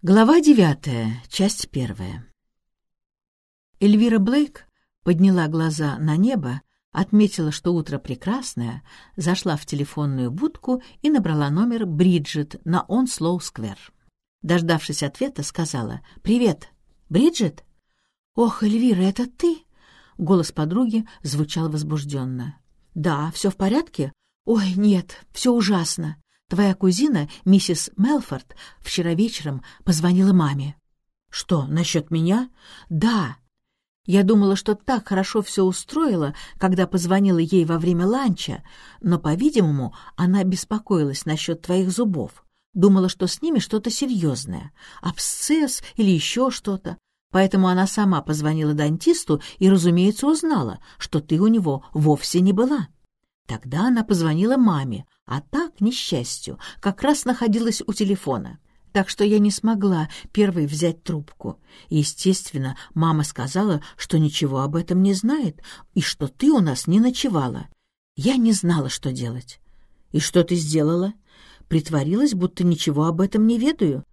Глава девятая, часть первая. Эльвира Блейк подняла глаза на небо, отметила, что утро прекрасное, зашла в телефонную будку и набрала номер Бриджит на Онслоу-сквер. Дождавшись ответа, сказала «Привет, Бриджит?» «Ох, Эльвира, это ты?» Голос подруги звучал возбужденно. «Да, все в порядке?» «Ой, нет, все ужасно. Твоя кузина, миссис Мелфорд, вчера вечером позвонила маме». «Что, насчет меня?» «Да. Я думала, что так хорошо все устроила, когда позвонила ей во время ланча, но, по-видимому, она беспокоилась насчет твоих зубов. Думала, что с ними что-то серьезное, абсцесс или еще что-то. Поэтому она сама позвонила дантисту и, разумеется, узнала, что ты у него вовсе не была. Тогда она позвонила маме, а та, к несчастью, как раз находилась у телефона. Так что я не смогла первой взять трубку. Естественно, мама сказала, что ничего об этом не знает и что ты у нас не ночевала. Я не знала, что делать. И что ты сделала? Притворилась, будто ничего об этом не ведаю.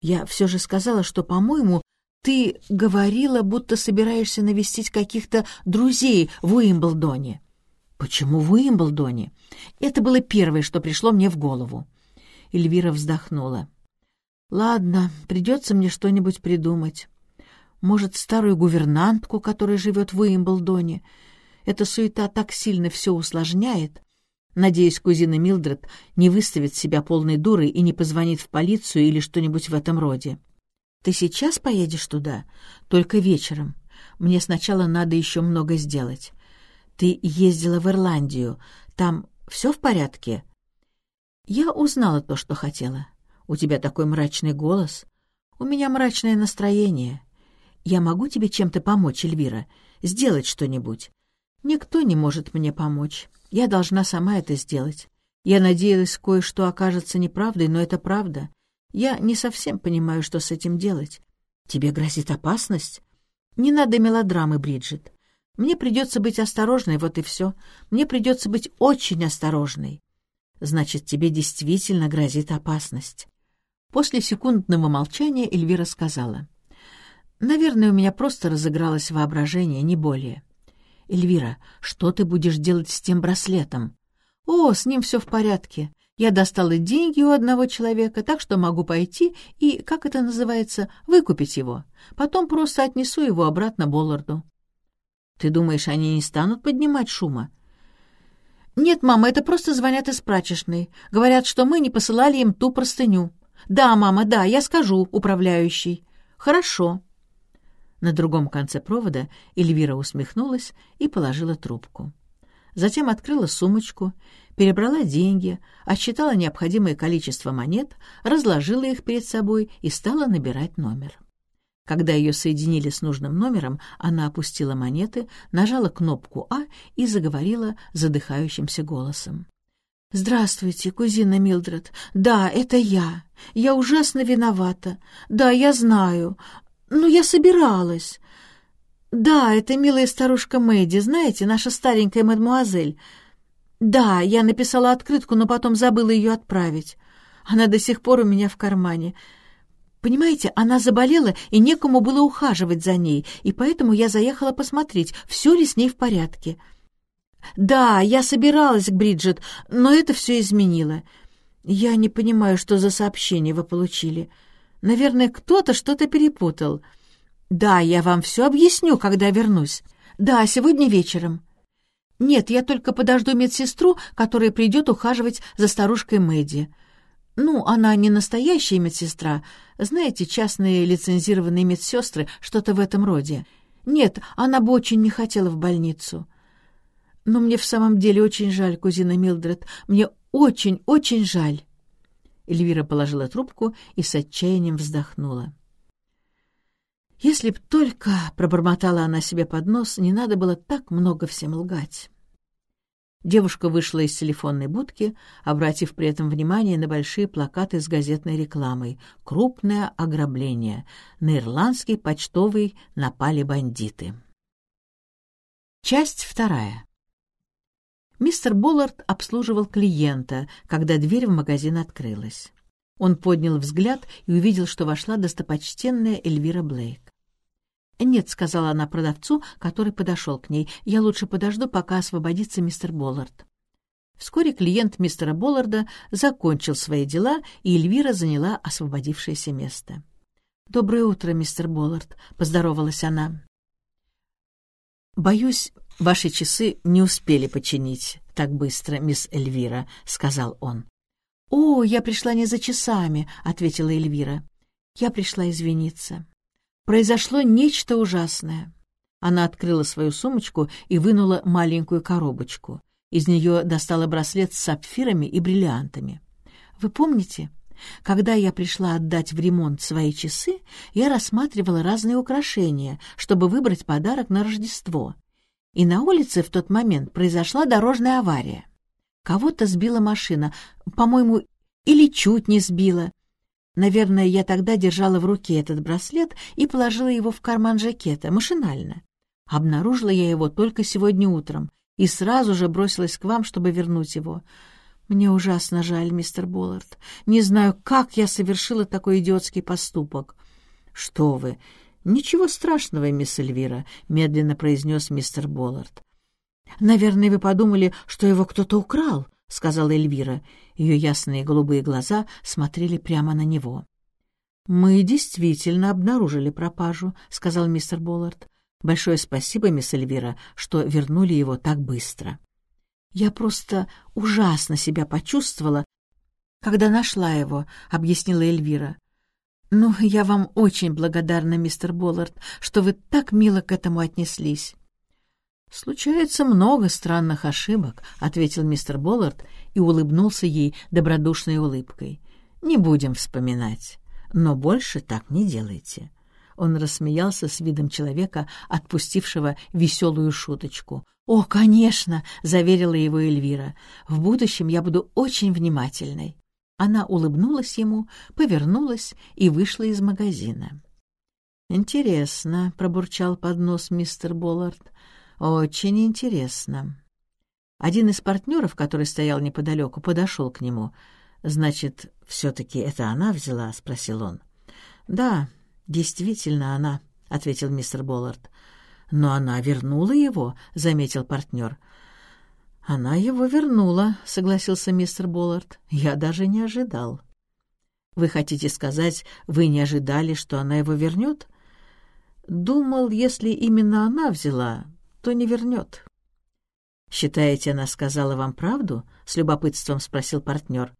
Я все же сказала, что, по-моему, ты говорила, будто собираешься навестить каких-то друзей в Уимблдоне. Почему в Уимблдоне? Это было первое, что пришло мне в голову. Эльвира вздохнула. Ладно, придется мне что-нибудь придумать. Может, старую гувернантку, которая живет в Уимблдоне. Эта суета так сильно все усложняет. Надеюсь, кузина Милдред не выставит себя полной дурой и не позвонит в полицию или что-нибудь в этом роде. Ты сейчас поедешь туда? Только вечером. Мне сначала надо еще много сделать. Ты ездила в Ирландию. Там все в порядке?» «Я узнала то, что хотела. У тебя такой мрачный голос. У меня мрачное настроение. Я могу тебе чем-то помочь, Эльвира? Сделать что-нибудь?» «Никто не может мне помочь. Я должна сама это сделать. Я надеялась, кое-что окажется неправдой, но это правда. Я не совсем понимаю, что с этим делать. Тебе грозит опасность? Не надо мелодрамы, Бриджит. Мне придется быть осторожной, вот и все. Мне придется быть очень осторожной. Значит, тебе действительно грозит опасность. После секундного молчания Эльвира сказала. «Наверное, у меня просто разыгралось воображение, не более. Эльвира, что ты будешь делать с тем браслетом?» «О, с ним все в порядке. Я достала деньги у одного человека, так что могу пойти и, как это называется, выкупить его. Потом просто отнесу его обратно Болларду. Ты думаешь, они не станут поднимать шума? Нет, мама, это просто звонят из прачечной. Говорят, что мы не посылали им ту простыню. Да, мама, да, я скажу, управляющий. Хорошо. На другом конце провода Эльвира усмехнулась и положила трубку. Затем открыла сумочку, перебрала деньги, отсчитала необходимое количество монет, разложила их перед собой и стала набирать номер. Когда ее соединили с нужным номером, она опустила монеты, нажала кнопку «А» и заговорила задыхающимся голосом. «Здравствуйте, кузина Милдред. Да, это я. Я ужасно виновата. Да, я знаю. Ну, я собиралась. Да, это милая старушка Мэдди, знаете, наша старенькая мадмуазель. Да, я написала открытку, но потом забыла ее отправить. Она до сих пор у меня в кармане. Понимаете, она заболела, и некому было ухаживать за ней, и поэтому я заехала посмотреть, все ли с ней в порядке. Да, я собиралась к Бриджит, но это все изменило. Я не понимаю, что за сообщение вы получили. Наверное, кто-то что-то перепутал. Да, я вам все объясню, когда вернусь. Да, сегодня вечером. Нет, я только подожду медсестру, которая придет ухаживать за старушкой Мэдди. Ну, она не настоящая медсестра. Знаете, частные лицензированные медсестры, что-то в этом роде. Нет, она бы очень не хотела в больницу. Но мне в самом деле очень жаль, кузина Милдред. Мне очень-очень жаль. Эльвира положила трубку и с отчаянием вздохнула. «Если б только, — пробормотала она себе под нос, — не надо было так много всем лгать». Девушка вышла из телефонной будки, обратив при этом внимание на большие плакаты с газетной рекламой «Крупное ограбление. На ирландский почтовый напали бандиты». Часть вторая. Мистер Боллард обслуживал клиента, когда дверь в магазин открылась. Он поднял взгляд и увидел, что вошла достопочтенная Эльвира Блейк. «Нет», — сказала она продавцу, который подошел к ней, — «я лучше подожду, пока освободится мистер Боллард». Вскоре клиент мистера Болларда закончил свои дела, и Эльвира заняла освободившееся место. «Доброе утро, мистер Боллард», — поздоровалась она. «Боюсь, ваши часы не успели починить так быстро, мисс Эльвира», — сказал он. «О, я пришла не за часами», — ответила Эльвира. «Я пришла извиниться. Произошло нечто ужасное». Она открыла свою сумочку и вынула маленькую коробочку. Из нее достала браслет с сапфирами и бриллиантами. «Вы помните, когда я пришла отдать в ремонт свои часы, я рассматривала разные украшения, чтобы выбрать подарок на Рождество. И на улице в тот момент произошла дорожная авария. Кого-то сбила машина, по-моему, или чуть не сбила. Наверное, я тогда держала в руке этот браслет и положила его в карман жакета, машинально. Обнаружила я его только сегодня утром и сразу же бросилась к вам, чтобы вернуть его. Мне ужасно жаль, мистер Боллард. Не знаю, как я совершила такой идиотский поступок. Что вы? Ничего страшного, мисс Эльвира, медленно произнес мистер Боллард. Наверное, вы подумали, что его кто-то украл, сказала Эльвира. Ее ясные голубые глаза смотрели прямо на него. «Мы действительно обнаружили пропажу», — сказал мистер Боллард. «Большое спасибо, мисс Эльвира, что вернули его так быстро». «Я просто ужасно себя почувствовала, когда нашла его», — объяснила Эльвира. «Ну, я вам очень благодарна, мистер Боллард, что вы так мило к этому отнеслись». «Случается много странных ошибок», — ответил мистер Боллард и улыбнулся ей добродушной улыбкой. «Не будем вспоминать, но больше так не делайте». Он рассмеялся с видом человека, отпустившего веселую шуточку. «О, конечно!» — заверила его Эльвира. «В будущем я буду очень внимательной». Она улыбнулась ему, повернулась и вышла из магазина. «Интересно», — пробурчал под нос мистер Боллард. «Очень интересно». Один из партнеров, который стоял неподалеку, подошел к нему. «Значит, все-таки это она взяла?» — спросил он. «Да, действительно она», — ответил мистер Боллард. «Но она вернула его», — заметил партнер. «Она его вернула», — согласился мистер Боллард. «Я даже не ожидал». «Вы хотите сказать, вы не ожидали, что она его вернет?» «Думал, если именно она взяла, то не вернет». «Считаете, она сказала вам правду?» — с любопытством спросил партнер.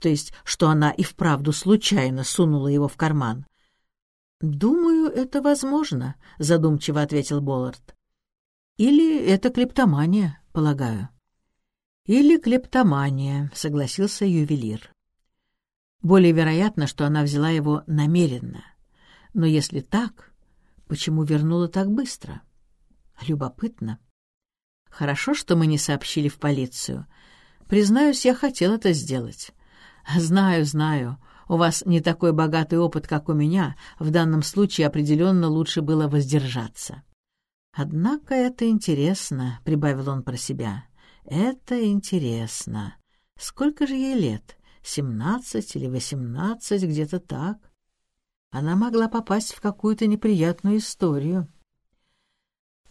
«То есть, что она и вправду случайно сунула его в карман?» «Думаю, это возможно», — задумчиво ответил Боллард. «Или это клептомания, полагаю». «Или клептомания», — согласился ювелир. Более вероятно, что она взяла его намеренно. Но если так, почему вернула так быстро? Любопытно. Хорошо, что мы не сообщили в полицию. Признаюсь, я хотел это сделать. Знаю, знаю, у вас не такой богатый опыт, как у меня. В данном случае определенно лучше было воздержаться. Однако это интересно, — прибавил он про себя. Это интересно. Сколько же ей лет? Семнадцать или восемнадцать, где-то так. Она могла попасть в какую-то неприятную историю.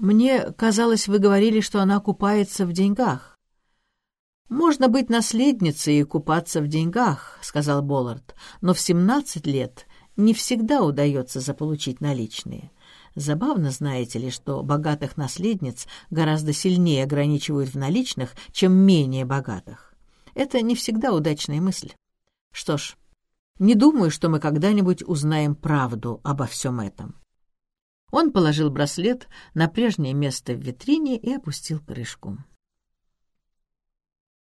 Мне казалось, вы говорили, что она купается в деньгах. «Можно быть наследницей и купаться в деньгах», — сказал Боллард, «но в семнадцать лет не всегда удается заполучить наличные. Забавно, знаете ли, что богатых наследниц гораздо сильнее ограничивают в наличных, чем менее богатых. Это не всегда удачная мысль. Что ж, не думаю, что мы когда-нибудь узнаем правду обо всем этом». Он положил браслет на прежнее место в витрине и опустил крышку.